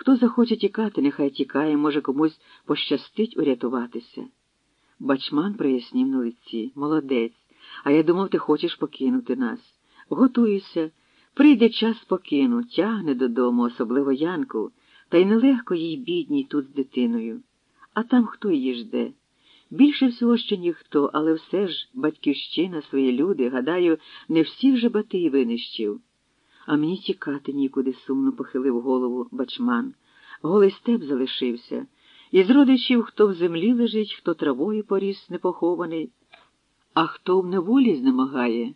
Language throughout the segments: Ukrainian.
Хто захоче тікати, нехай тікає, може, комусь пощастить урятуватися. Бачман прояснів на лиці. Молодець. А я думав, ти хочеш покинути нас. Готуйся. Прийде час покину, тягне додому, особливо Янку, та й нелегко їй бідній тут з дитиною. А там хто її жде? Більше всього, що ніхто, але все ж батьківщина, свої люди, гадаю, не всіх же батий винищив. А мені тікати нікуди, сумно похилив голову бачман. Голий степ залишився. Із родичів, хто в землі лежить, хто травою поріс непохований, а хто в неволі знемагає.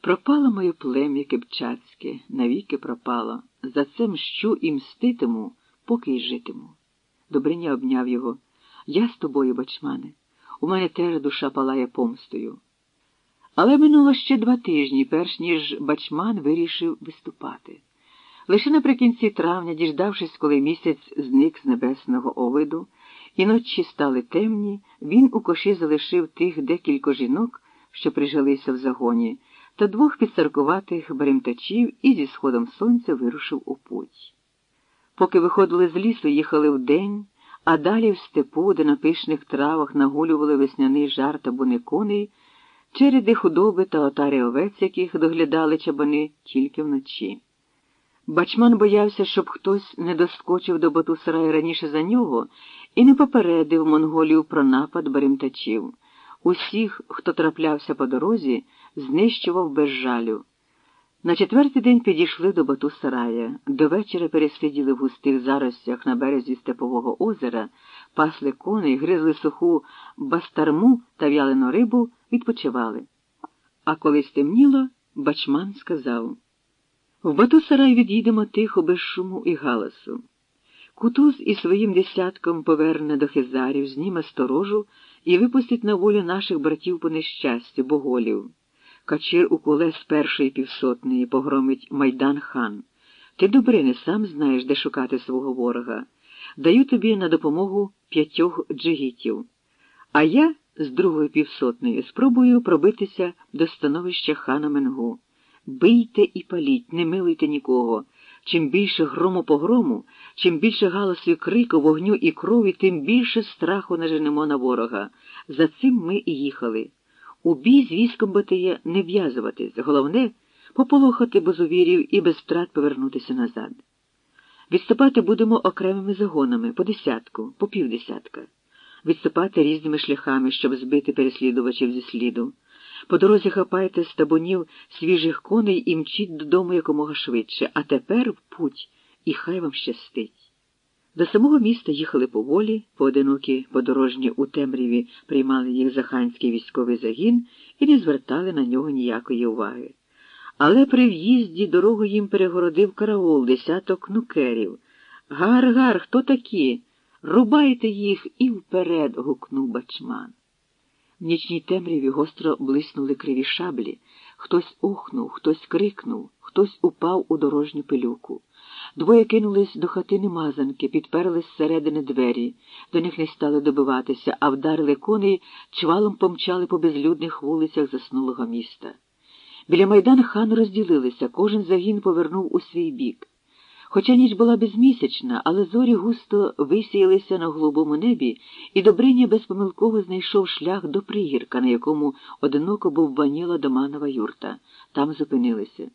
Пропало моє плем'я кипчацьке, навіки пропало. За це мщу і мститиму, поки й житиму. Добриня обняв його. Я з тобою, бачмане, у мене теж душа палає помстою. Але минуло ще два тижні, перш ніж бачман вирішив виступати. Лише наприкінці травня, діждавшись, коли місяць зник з небесного овиду, і ночі стали темні, він у коші залишив тих декілька жінок, що прижилися в загоні, та двох підсаркуватих беремтачів і зі сходом сонця вирушив у путь. Поки виходили з лісу, їхали вдень, а далі в степу, де на пишних травах нагулювали весняний жар та коней, череди худоби та отари овець, яких доглядали чабани тільки вночі. Бачман боявся, щоб хтось не доскочив до Батусарая раніше за нього і не попередив монголів про напад баримтачів. Усіх, хто траплявся по дорозі, знищував без жалю. На четвертий день підійшли до Батусарая. До вечора пересиділи в густих заростях на березі Степового озера, пасли коней, гризли суху бастарму та в'ялену рибу, відпочивали. А коли стемніло, бачман сказав в Батусарай від'їдемо тихо, без шуму і галасу. Кутуз із своїм десятком поверне до хизарів, зніме сторожу і випустить на волю наших братів по нещастю, боголів. Качир у куле з першої півсотної погромить майдан хан. Ти добре не сам знаєш, де шукати свого ворога. Даю тобі на допомогу п'ятьох джигітів. А я з другої півсотної спробую пробитися до становища хана Менгу. Бийте і паліть, не милуйте нікого. Чим більше грому по грому, чим більше галасу крику, вогню і крові, тим більше страху наженемо на ворога. За цим ми і їхали. У бій з військом Батия не в'язуватись, головне пополохати безувірів і без втрат повернутися назад. Відступати будемо окремими загонами по десятку, по півдесятка, відступати різними шляхами, щоб збити переслідувачів зі сліду. По дорозі хапайте з табунів свіжих коней і мчіть додому якомога швидше, а тепер в путь, і хай вам щастить. До самого міста їхали поволі, поодинокі подорожні у темряві приймали їх заханський військовий загін і не звертали на нього ніякої уваги. Але при в'їзді дорогу їм перегородив караул десяток нукерів. Гар, гар, хто такі? Рубайте їх і вперед. гукнув бачман. В нічній темряві гостро блиснули криві шаблі. Хтось охнув, хтось крикнув, хтось упав у дорожню пилюку. Двоє кинулись до хатини мазанки, підперлись зсередини двері, до них не стали добиватися, а вдарили коней, чвалом помчали по безлюдних вулицях заснулого міста. Біля майдан хан розділилися, кожен загін повернув у свій бік. Хоча ніч була безмісячна, але зорі густо висіялися на голубому небі, і Добриня безпомилково знайшов шлях до пригірка, на якому одиноко був баніла доманова юрта. Там зупинилися.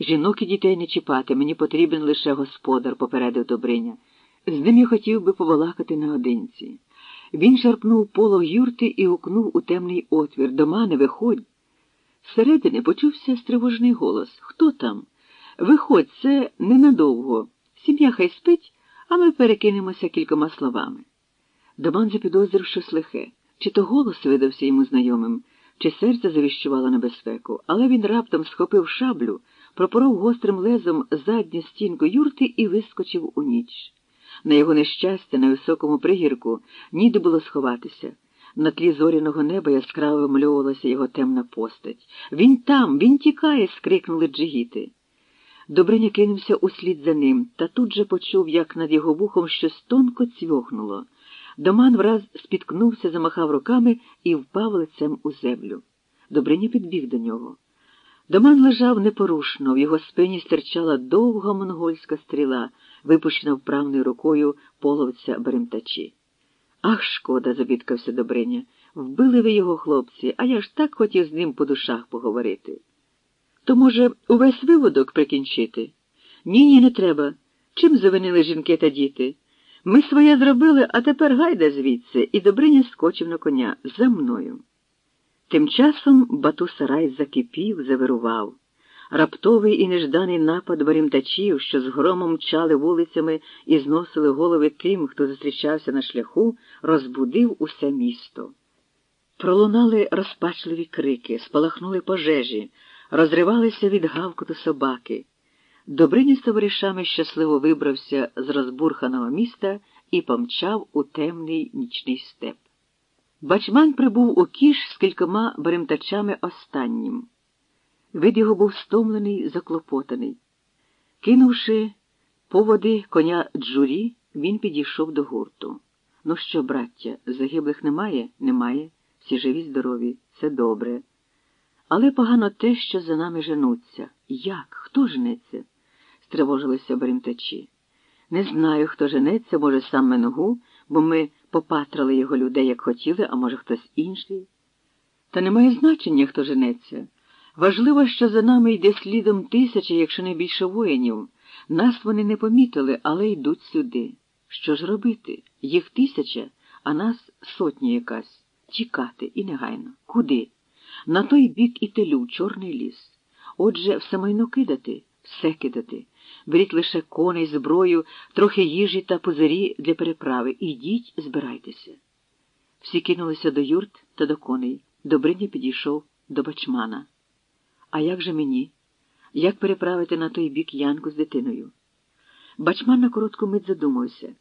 Жінок і дітей не чіпати, мені потрібен лише господар, попередив Добриня. З ним я хотів би побалакати наодинці. Він шарпнув полог юрти і гукнув у темний отвір. До мене виходь. Зсередини почувся стривожний голос. Хто там? Виходь, це ненадовго. Сім'я хай спить, а ми перекинемося кількома словами. Доман запідозрив щось лихе. Чи то голос видався йому знайомим, чи серце завіщувало небезпеку, але він раптом схопив шаблю, пропоров гострим лезом задню стінку юрти і вискочив у ніч. На його нещастя, на високому пригірку, ніде було сховатися. На тлі зоряного неба яскраво вимальовувалася його темна постать. Він там, він тікає. скрикнули джигіти. Добриня кинувся услід за ним, та тут же почув, як над його вухом щось тонко цьохнуло. Доман враз спіткнувся, замахав руками і впав лицем у землю. Добриня підбіг до нього. Доман лежав непорушно, в його спині стирчала довга монгольська стріла. випущена вправною рукою половця Беремтачі. Ах, шкода, забідкався Добриня. Вбили ви його, хлопці, а я ж так хотів з ним по душах поговорити. То, може, увесь виводок прикінчити? Ні, ні, не треба. Чим завинили жінки та діти? Ми своє зробили, а тепер гайда звідси, і Добриня скочив на коня за мною. Тим часом Батусарай закипів, завирував. Раптовий і нежданий напад барімтачів, що з громом мчали вулицями і зносили голови тим, хто зустрічався на шляху, розбудив усе місто. Пролунали розпачливі крики, спалахнули пожежі, розривалися від гавкоту собаки. Добриня з товаришами щасливо вибрався з розбурханого міста і помчав у темний нічний степ. Бачман прибув у кіш з кількома беремтачами останнім. Вид його був стомлений, заклопотаний. Кинувши поводи коня джурі, він підійшов до гурту. Ну що, браття, загиблих немає? Немає. Всі живі, здорові, все добре. Але погано те, що за нами женуться. Як? Хто женеться? стривожилися беремтачі. Не знаю, хто женеться, може, сам Менгу, бо ми попатрали його людей, як хотіли, а може, хтось інший. Та немає значення, хто женеться. Важливо, що за нами йде слідом тисяча, якщо не більше воїнів. Нас вони не помітили, але йдуть сюди. Що ж робити? Їх тисяча, а нас сотня якась. Тікати і негайно. Куди? На той бік і телю, чорний ліс. Отже, все майно кидати, все кидати. Беріть лише коней, зброю, трохи їжі та пузирі для переправи. Ідіть, збирайтеся. Всі кинулися до юрт та до коней. Добриня підійшов до бачмана. А як же мені? Як переправити на той бік Янку з дитиною? Бачман на коротку мить задумався.